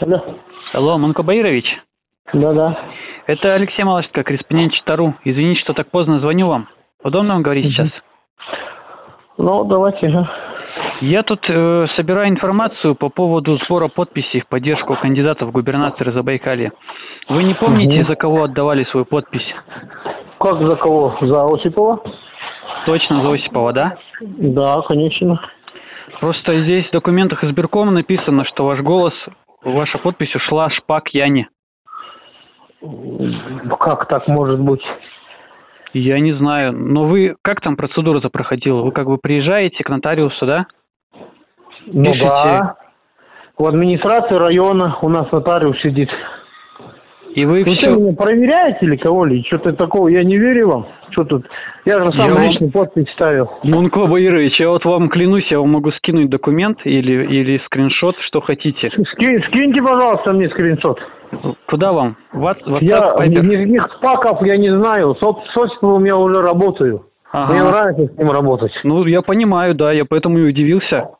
Алло. Алло, Манко Баирович? Да-да. Это Алексей Малышко, корреспондент Читару. Извините, что так поздно звоню вам. Удобно вам говорить сейчас? Ну, давайте, ага. Я тут э, собираю информацию по поводу сбора подписей в поддержку кандидата в губернаторы Забайкалья. Вы не помните, Мгм. за кого отдавали свою подпись? Как за кого? За Осипова? Точно за Осипова, да? Да, конечно. Просто здесь в документах избиркома написано, что ваш голос, ваша подпись ушла Шпак Яне. Как так может быть? Я не знаю, но вы, как там процедура-то проходила? Вы как бы приезжаете к нотариусу, да? Ну Пишите. да. В администрации района у нас нотариус сидит. И вы Вы все... что, меня проверяете ли? Что-то такого, я не верю вам. Что тут? Я же сам Я вам- личный подпись ставил. Мунко Баирович, я вот вам клянусь, я вам могу скинуть документ или, или скриншот, что хотите. Ски- скиньте, пожалуйста, мне скриншот. Куда вам? Ват- Я WhatsApp, Viber? никаких спаков я не знаю. С, с Осиповым я уже работаю. Ага. Мне нравится с ним работать. Ну, я понимаю, да, я поэтому и удивился.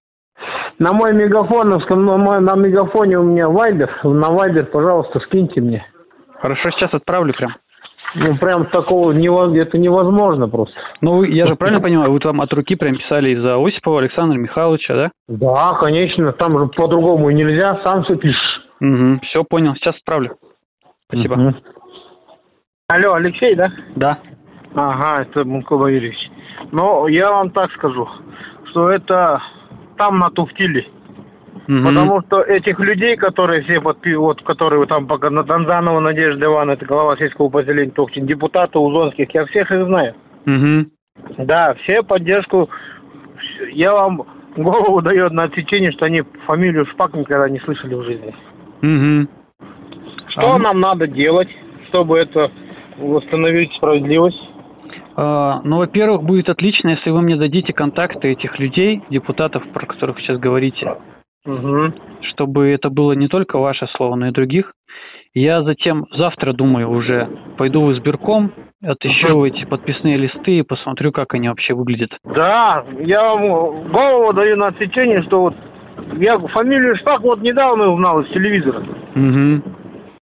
На мой мегафоновском, на, мой- на мегафоне у меня вайбер. На вайбер, пожалуйста, скиньте мне. Хорошо, сейчас отправлю прям. Ну, прям такого, нево- это невозможно просто. Ну, я же правильно понимаю, вы там от руки прям писали из-за Осипова Александра Михайловича, да? Да, конечно, там же по-другому нельзя, сам все пишешь. Угу, все понял, сейчас отправлю. Спасибо. Мгм. Алло, Алексей, да? Да. Ага, это Мунко Валерьевич. Но я вам так скажу, что это там натуфтили. Мгм. Потому что этих людей, которые все подпи... вот, которые там пока на Донзанова Надежда Ивановна, это глава сельского поселения Тухтин, депутаты Узонских, я всех их знаю. Мгм. Да, все поддержку. Я вам голову даю на отсечение, что они фамилию Шпак никогда не слышали в жизни. Мгм. Что А- нам надо делать, чтобы это восстановить справедливость? А, ну, во-первых, будет отлично, если вы мне дадите контакты этих людей, депутатов, про которых вы сейчас говорите, Угу. чтобы это было не только ваше слово, но и других. Я затем завтра, думаю, уже пойду в избирком, отыщу эти подписные листы и посмотрю, как они вообще выглядят. Да, я вам голову даю на отсечение, что вот я фамилию Шпак вот недавно узнал из телевизора. Угу.